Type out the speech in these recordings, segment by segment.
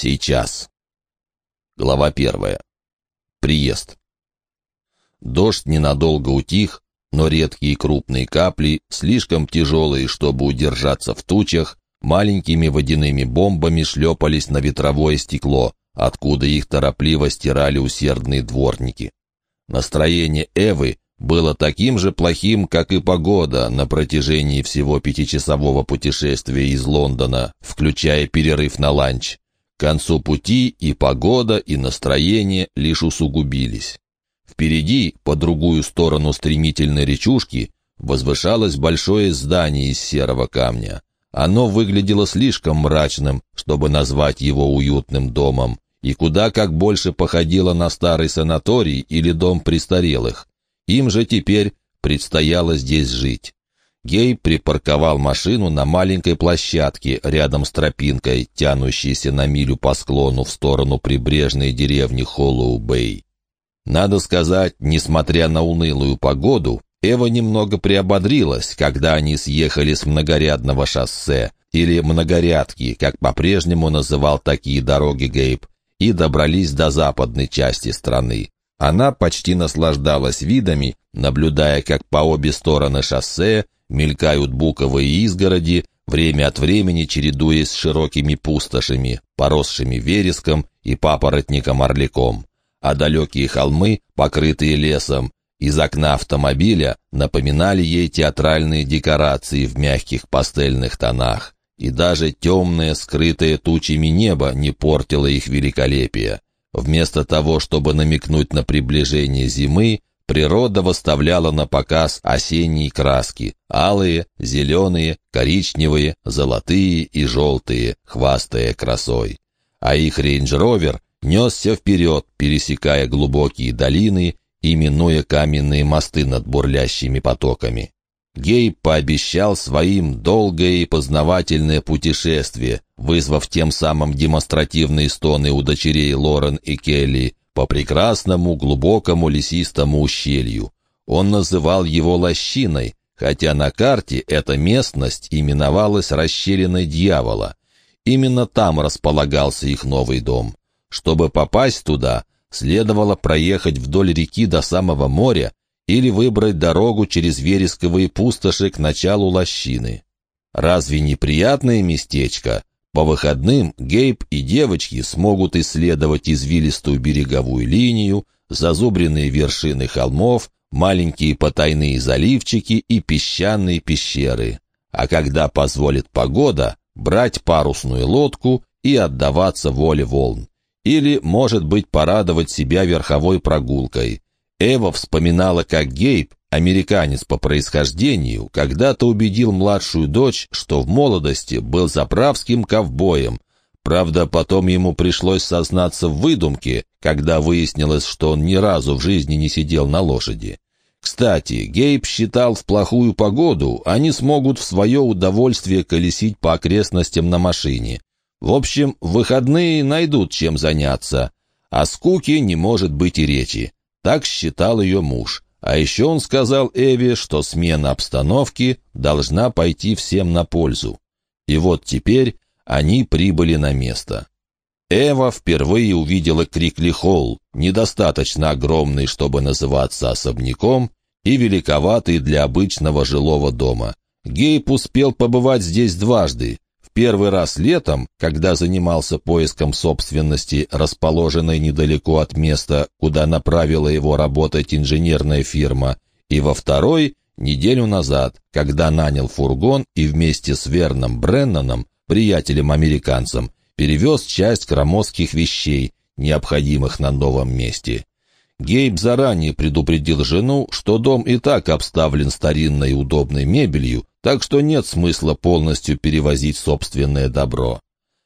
сейчас. Глава первая. Приезд. Дождь ненадолго утих, но редкие крупные капли, слишком тяжелые, чтобы удержаться в тучах, маленькими водяными бомбами шлепались на ветровое стекло, откуда их торопливо стирали усердные дворники. Настроение Эвы было таким же плохим, как и погода на протяжении всего пятичасового путешествия из Лондона, включая перерыв на ланч. К концу пути и погода, и настроение лишь усугубились. Впереди, по другую сторону стремительной речушки, возвышалось большое здание из серого камня. Оно выглядело слишком мрачным, чтобы назвать его уютным домом, и куда как больше походило на старый санаторий или дом престарелых. Им же теперь предстояло здесь жить. Гей припарковал машину на маленькой площадке рядом с тропинкой, тянущейся на милю по склону в сторону прибрежной деревни Холлоу-Бэй. Надо сказать, несмотря на унылую погоду, Эва немного приободрилась, когда они съехали с многорядного шоссе, или многорядки, как по-прежнему называл такие дороги Гейб, и добрались до западной части страны. Она почти наслаждалась видами, наблюдая, как по обе стороны шоссе мелькают буковые изгороди, время от времени чередуясь с широкими пустошами, поросшими вереском и папоротником-орликом. А далекие холмы, покрытые лесом, из окна автомобиля напоминали ей театральные декорации в мягких пастельных тонах, и даже темное, скрытое тучами небо не портило их великолепие. Вместо того, чтобы намекнуть на приближение зимы, природа выставляла на показ осенние краски — алые, зеленые, коричневые, золотые и желтые, хвастая красой. А их рейндж-ровер несся вперед, пересекая глубокие долины и минуя каменные мосты над бурлящими потоками. Гейб пообещал своим долгое и познавательное путешествие, вызвав тем самым демонстративные стоны у дочерей Лорен и Келли по прекрасному глубокому лесистому ущелью. Он называл его лощиной, хотя на карте эта местность именовалась расщелиной дьявола. Именно там располагался их новый дом. Чтобы попасть туда, следовало проехать вдоль реки до самого моря или выбрать дорогу через вересковые пустоши к началу лощины. Разве не приятное местечко? По выходным Гейб и девочки смогут исследовать извилистую береговую линию, зазубренные вершины холмов, маленькие потайные заливчики и песчаные пещеры. А когда позволит погода, брать парусную лодку и отдаваться воле волн. Или, может быть, порадовать себя верховой прогулкой. Эва вспоминала, как Гейб, американец по происхождению, когда-то убедил младшую дочь, что в молодости был заправским ковбоем. Правда, потом ему пришлось сознаться в выдумке, когда выяснилось, что он ни разу в жизни не сидел на лошади. Кстати, Гейб считал, в плохую погоду они смогут в свое удовольствие колесить по окрестностям на машине. В общем, выходные найдут чем заняться. О скуке не может быть и речи. Так считал ее муж. А еще он сказал Эве, что смена обстановки должна пойти всем на пользу. И вот теперь они прибыли на место. Эва впервые увидела Крикли Холл, недостаточно огромный, чтобы называться особняком, и великоватый для обычного жилого дома. Гейб успел побывать здесь дважды, Первый раз летом, когда занимался поиском собственности, расположенной недалеко от места, куда направила его работать инженерная фирма, и во второй — неделю назад, когда нанял фургон и вместе с Верном Бреннаном, приятелем-американцем, перевез часть громоздких вещей, необходимых на новом месте. Гейб заранее предупредил жену, что дом и так обставлен старинной удобной мебелью, так что нет смысла полностью перевозить собственное добро.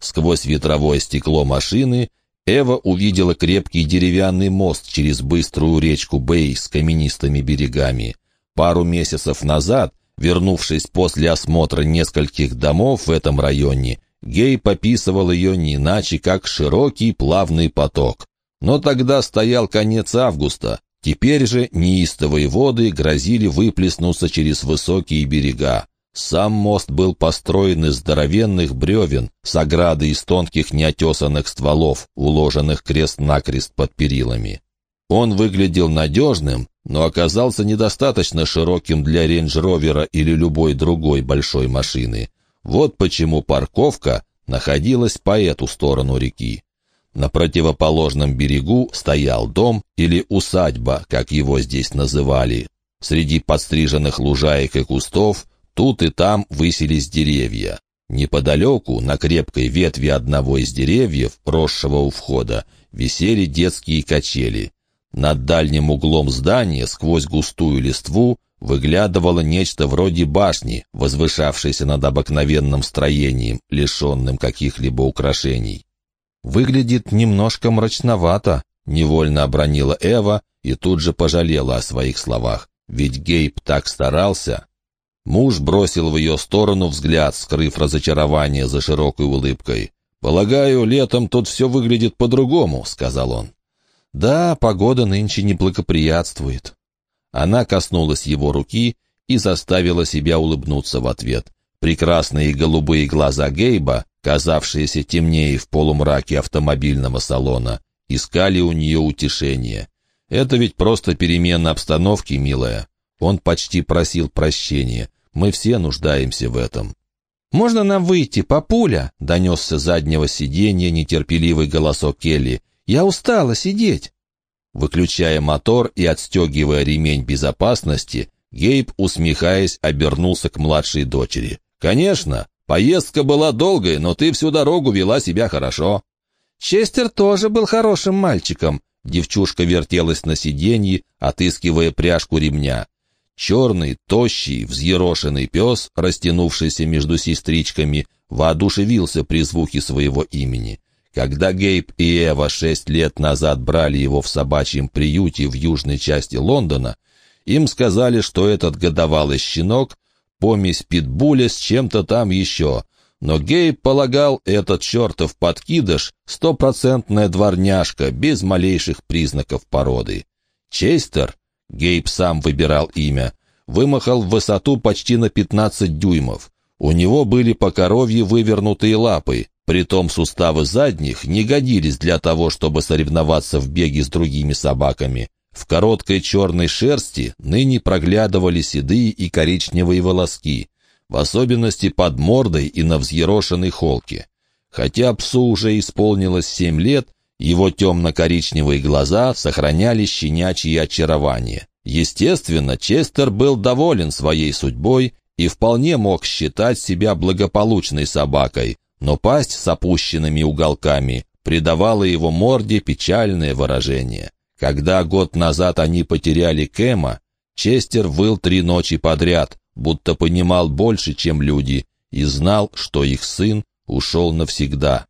Сквозь ветровое стекло машины Эва увидела крепкий деревянный мост через быструю речку Бэй с каменистыми берегами. Пару месяцев назад, вернувшись после осмотра нескольких домов в этом районе, Гей пописывал ее не иначе, как широкий плавный поток. Но тогда стоял конец августа. Теперь же неистовые воды грозили выплеснуться через высокие берега. Сам мост был построен из здоровенных бревен с оградой из тонких неотесанных стволов, уложенных крест-накрест под перилами. Он выглядел надежным, но оказался недостаточно широким для рейндж-ровера или любой другой большой машины. Вот почему парковка находилась по эту сторону реки. На противоположном берегу стоял дом или усадьба, как его здесь называли. Среди подстриженных лужаек и кустов тут и там высились деревья. Неподалеку, на крепкой ветви одного из деревьев, росшего у входа, висели детские качели. Над дальним углом здания, сквозь густую листву, выглядывало нечто вроде башни, возвышавшейся над обыкновенным строением, лишенным каких-либо украшений. «Выглядит немножко мрачновато», — невольно обронила Эва и тут же пожалела о своих словах. Ведь Гейб так старался. Муж бросил в ее сторону взгляд, скрыв разочарование за широкой улыбкой. «Полагаю, летом тут все выглядит по-другому», — сказал он. «Да, погода нынче не благоприятствует». Она коснулась его руки и заставила себя улыбнуться в ответ. Прекрасные голубые глаза Гейба, казавшиеся темнее в полумраке автомобильного салона, искали у нее утешение. Это ведь просто перемена обстановки, милая. Он почти просил прощения. Мы все нуждаемся в этом. «Можно нам выйти, папуля?» — донесся с заднего сиденья нетерпеливый голосок Келли. «Я устала сидеть». Выключая мотор и отстегивая ремень безопасности, Гейб, усмехаясь, обернулся к младшей дочери. «Конечно, поездка была долгой, но ты всю дорогу вела себя хорошо». «Честер тоже был хорошим мальчиком». Девчушка вертелась на сиденье, отыскивая пряжку ремня. Черный, тощий, взъерошенный пес, растянувшийся между сестричками, воодушевился при звуке своего имени. Когда Гейб и Эва шесть лет назад брали его в собачьем приюте в южной части Лондона, им сказали, что этот годовалый щенок помесь питбуля с чем-то там еще. Но Гейб полагал, этот чертов подкидыш — стопроцентная дворняжка, без малейших признаков породы. Честер, Гейб сам выбирал имя, вымахал в высоту почти на 15 дюймов. У него были по коровье вывернутые лапы, притом суставы задних не годились для того, чтобы соревноваться в беге с другими собаками. В короткой черной шерсти ныне проглядывали седые и коричневые волоски, в особенности под мордой и на взъерошенной холке. Хотя псу уже исполнилось семь лет, его темно-коричневые глаза сохраняли щенячье очарование. Естественно, Честер был доволен своей судьбой и вполне мог считать себя благополучной собакой, но пасть с опущенными уголками придавала его морде печальное выражение. Когда год назад они потеряли Кэма, Честер выл три ночи подряд, будто понимал больше, чем люди, и знал, что их сын ушел навсегда.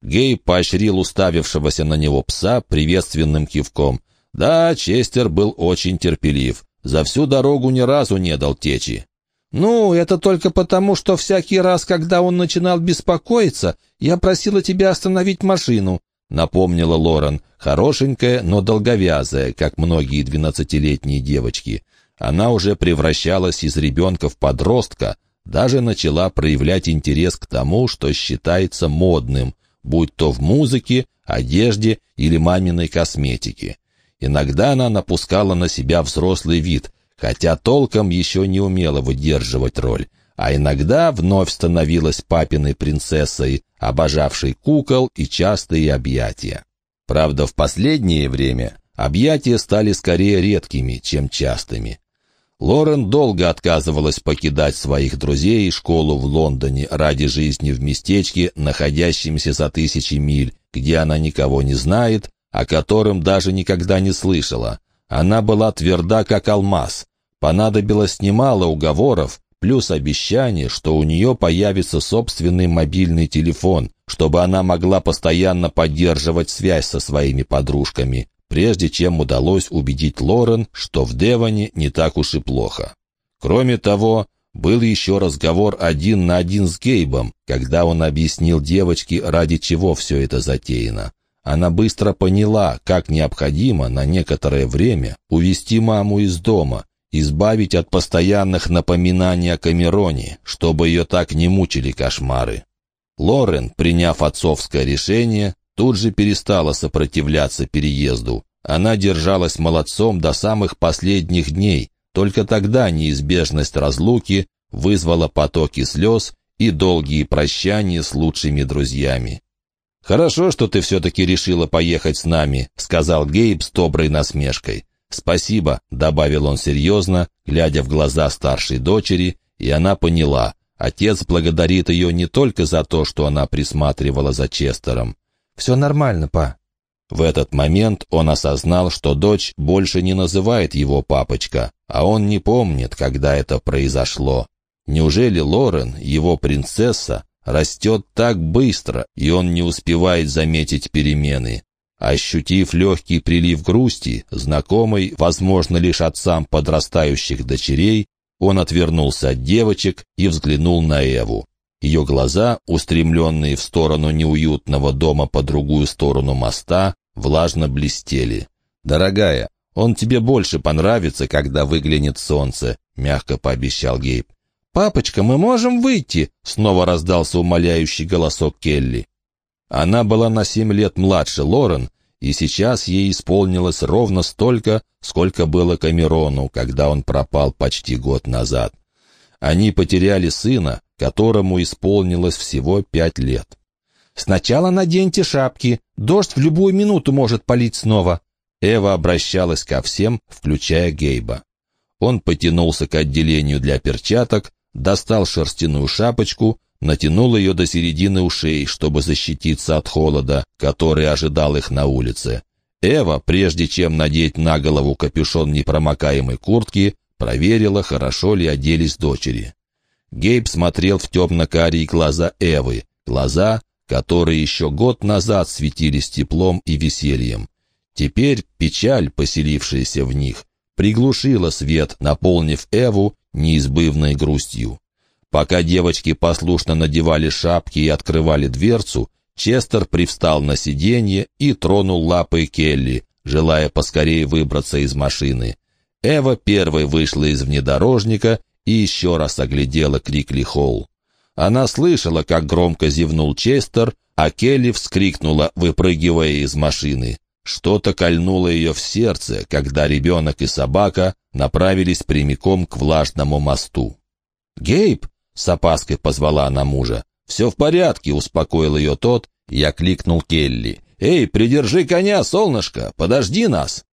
Гей поощрил уставившегося на него пса приветственным кивком. Да, Честер был очень терпелив. За всю дорогу ни разу не дал течи. «Ну, это только потому, что всякий раз, когда он начинал беспокоиться, я просила тебя остановить машину напомнила Лорен, хорошенькая, но долговязая, как многие двенадцатилетние девочки. Она уже превращалась из ребенка в подростка, даже начала проявлять интерес к тому, что считается модным, будь то в музыке, одежде или маминой косметике. Иногда она напускала на себя взрослый вид, хотя толком еще не умела выдерживать роль а иногда вновь становилась папиной принцессой, обожавшей кукол и частые объятия. Правда, в последнее время объятия стали скорее редкими, чем частыми. Лорен долго отказывалась покидать своих друзей и школу в Лондоне ради жизни в местечке, находящемся за тысячи миль, где она никого не знает, о котором даже никогда не слышала. Она была тверда, как алмаз. Понадобилось немало уговоров, плюс обещание, что у нее появится собственный мобильный телефон, чтобы она могла постоянно поддерживать связь со своими подружками, прежде чем удалось убедить Лорен, что в Девоне не так уж и плохо. Кроме того, был еще разговор один на один с Гейбом, когда он объяснил девочке, ради чего все это затеяно. Она быстро поняла, как необходимо на некоторое время увести маму из дома, избавить от постоянных напоминаний о Камероне, чтобы ее так не мучили кошмары. Лорен, приняв отцовское решение, тут же перестала сопротивляться переезду. Она держалась молодцом до самых последних дней, только тогда неизбежность разлуки вызвала потоки слез и долгие прощания с лучшими друзьями. «Хорошо, что ты все-таки решила поехать с нами», — сказал Гейб с доброй насмешкой. «Спасибо», — добавил он серьезно, глядя в глаза старшей дочери, и она поняла. Отец благодарит ее не только за то, что она присматривала за Честером. «Все нормально, па». В этот момент он осознал, что дочь больше не называет его папочка, а он не помнит, когда это произошло. Неужели Лорен, его принцесса, растет так быстро, и он не успевает заметить перемены? Ощутив легкий прилив грусти, знакомый, возможно, лишь отцам подрастающих дочерей, он отвернулся от девочек и взглянул на Эву. Ее глаза, устремленные в сторону неуютного дома по другую сторону моста, влажно блестели. «Дорогая, он тебе больше понравится, когда выглянет солнце», — мягко пообещал Гейб. «Папочка, мы можем выйти?» — снова раздался умоляющий голосок Келли. Она была на семь лет младше Лорен, и сейчас ей исполнилось ровно столько, сколько было Камерону, когда он пропал почти год назад. Они потеряли сына, которому исполнилось всего пять лет. «Сначала наденьте шапки, дождь в любую минуту может полить снова». Эва обращалась ко всем, включая Гейба. Он потянулся к отделению для перчаток, достал шерстяную шапочку, натянул ее до середины ушей, чтобы защититься от холода, который ожидал их на улице. Эва, прежде чем надеть на голову капюшон непромокаемой куртки, проверила, хорошо ли оделись дочери. Гейб смотрел в темно-карие глаза Эвы, глаза, которые еще год назад светились теплом и весельем. Теперь печаль, поселившаяся в них, приглушила свет, наполнив Эву неизбывной грустью. Пока девочки послушно надевали шапки и открывали дверцу, Честер привстал на сиденье и тронул лапой Келли, желая поскорее выбраться из машины. Эва первой вышла из внедорожника и еще раз оглядела Крикли Холл. Она слышала, как громко зевнул Честер, а Келли вскрикнула, выпрыгивая из машины. Что-то кольнуло ее в сердце, когда ребенок и собака направились прямиком к влажному мосту. «Гейб!» — с опаской позвала она мужа. «Все в порядке», — успокоил ее тот. Я кликнул Келли. «Эй, придержи коня, солнышко! Подожди нас!»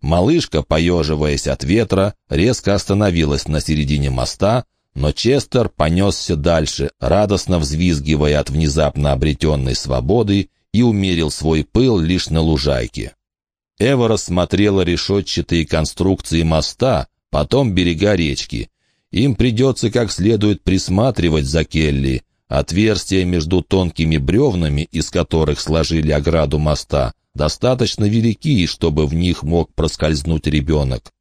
Малышка, поеживаясь от ветра, резко остановилась на середине моста, но Честер понесся дальше, радостно взвизгивая от внезапно обретенной свободы и умерил свой пыл лишь на лужайке. Эва рассмотрела решетчатые конструкции моста, потом берега речки. Им придется как следует присматривать за Келли. Отверстия между тонкими бревнами, из которых сложили ограду моста, достаточно велики, чтобы в них мог проскользнуть ребенок.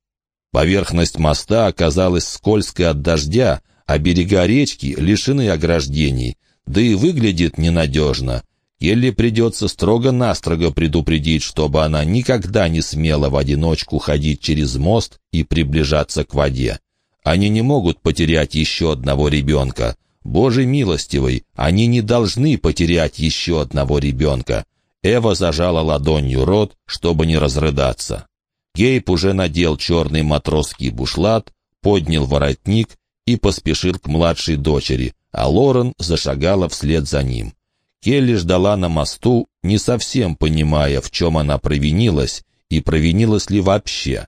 Поверхность моста оказалась скользкой от дождя, а берега речки лишены ограждений, да и выглядит ненадежно. Келли придется строго-настрого предупредить, чтобы она никогда не смела в одиночку ходить через мост и приближаться к воде. Они не могут потерять еще одного ребенка. Боже милостивый, они не должны потерять еще одного ребенка. Эва зажала ладонью рот, чтобы не разрыдаться. Гейб уже надел черный матросский бушлат, поднял воротник и поспешил к младшей дочери, а Лорен зашагала вслед за ним. Келли ждала на мосту, не совсем понимая, в чем она провинилась и провинилась ли вообще.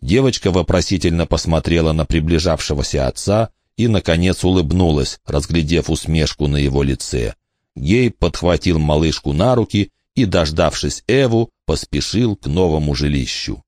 Девочка вопросительно посмотрела на приближавшегося отца и, наконец, улыбнулась, разглядев усмешку на его лице. Гей подхватил малышку на руки и, дождавшись Эву, поспешил к новому жилищу.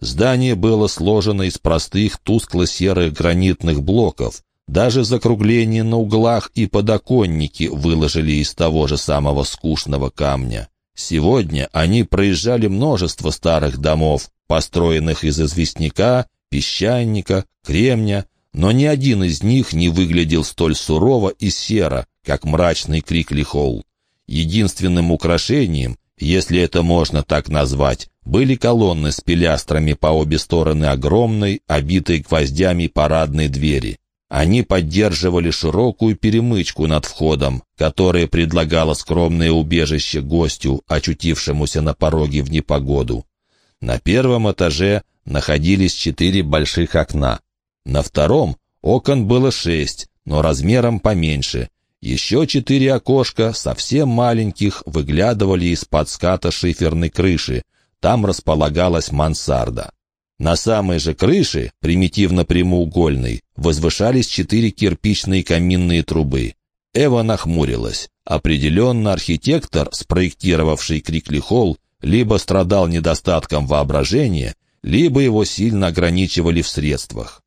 Здание было сложено из простых тускло-серых гранитных блоков, даже закругления на углах и подоконники выложили из того же самого скучного камня. Сегодня они проезжали множество старых домов, построенных из известняка, песчаника, кремня, но ни один из них не выглядел столь сурово и серо, как мрачный Крикли Холл. Единственным украшением, если это можно так назвать, были колонны с пилястрами по обе стороны огромной, обитой гвоздями парадной двери. Они поддерживали широкую перемычку над входом, которая предлагала скромное убежище гостю, очутившемуся на пороге в непогоду. На первом этаже находились четыре больших окна. На втором окон было шесть, но размером поменьше. Еще четыре окошка, совсем маленьких, выглядывали из-под ската шиферной крыши. Там располагалась мансарда. На самой же крыше, примитивно прямоугольной, возвышались четыре кирпичные каминные трубы. Эва нахмурилась. Определенно архитектор, спроектировавший Крикли-холл, либо страдал недостатком воображения, либо его сильно ограничивали в средствах.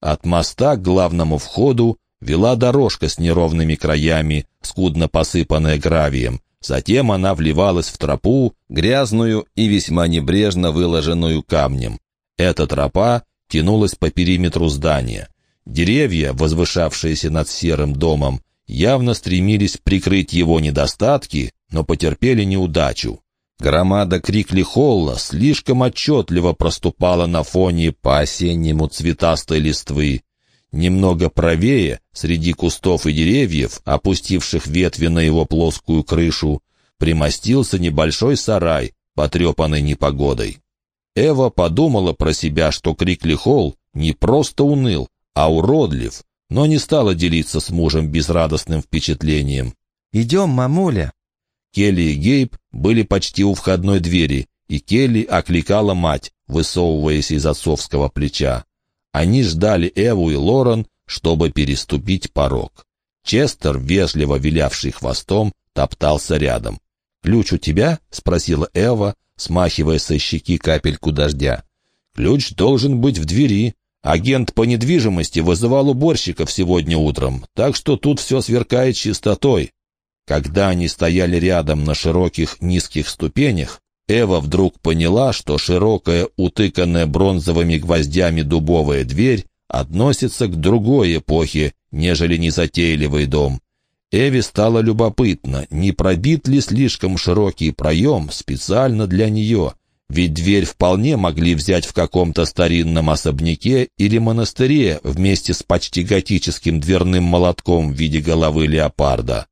От моста к главному входу вела дорожка с неровными краями, скудно посыпанная гравием. Затем она вливалась в тропу, грязную и весьма небрежно выложенную камнем. Эта тропа тянулась по периметру здания. Деревья, возвышавшиеся над серым домом, явно стремились прикрыть его недостатки, но потерпели неудачу. Громада Крикли-Холла слишком отчетливо проступала на фоне по-осеннему цветастой листвы. Немного правее, среди кустов и деревьев, опустивших ветви на его плоскую крышу, примостился небольшой сарай, потрепанный непогодой. Эва подумала про себя, что Крикли Холл не просто уныл, а уродлив, но не стала делиться с мужем безрадостным впечатлением. «Идем, мамуля!» Келли и Гейб были почти у входной двери, и Келли окликала мать, высовываясь из отцовского плеча. Они ждали Эву и Лорен, чтобы переступить порог. Честер, вежливо вилявший хвостом, топтался рядом. «Ключ у тебя?» — спросила Эва, смахивая со щеки капельку дождя. «Ключ должен быть в двери. Агент по недвижимости вызывал уборщиков сегодня утром, так что тут все сверкает чистотой». Когда они стояли рядом на широких низких ступенях, Эва вдруг поняла, что широкая, утыканная бронзовыми гвоздями дубовая дверь относится к другой эпохе, нежели незатейливый дом. Эви стало любопытно, не пробит ли слишком широкий проем специально для нее, ведь дверь вполне могли взять в каком-то старинном особняке или монастыре вместе с почти готическим дверным молотком в виде головы леопарда.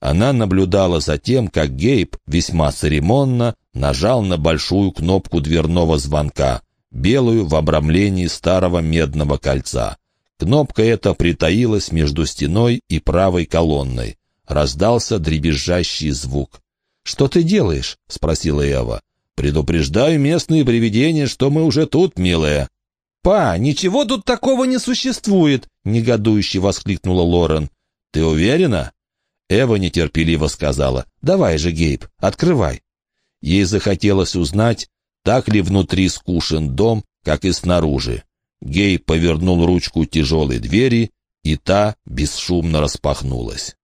Она наблюдала за тем, как Гейб весьма церемонно нажал на большую кнопку дверного звонка, белую в обрамлении старого медного кольца. Кнопка эта притаилась между стеной и правой колонной. Раздался дребезжащий звук. «Что ты делаешь?» — спросила Эва. «Предупреждаю местные привидения, что мы уже тут, милая». «Па, ничего тут такого не существует!» — негодующе воскликнула Лорен. «Ты уверена?» Эва нетерпеливо сказала. «Давай же, Гейб, открывай». Ей захотелось узнать, так ли внутри скушен дом, как и снаружи. Гей повернул ручку тяжелой двери, и та бесшумно распахнулась.